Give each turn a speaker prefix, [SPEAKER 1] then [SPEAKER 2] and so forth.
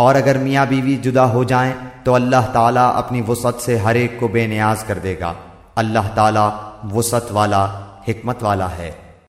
[SPEAKER 1] اور اگر میاں بیوی جدا ہو جائیں تو اللہ تعالیٰ اپنی وسعت سے ہر ایک کو بے نیاز کر دے گا۔ اللہ تعالیٰ وسعت والا، حکمت والا ہے۔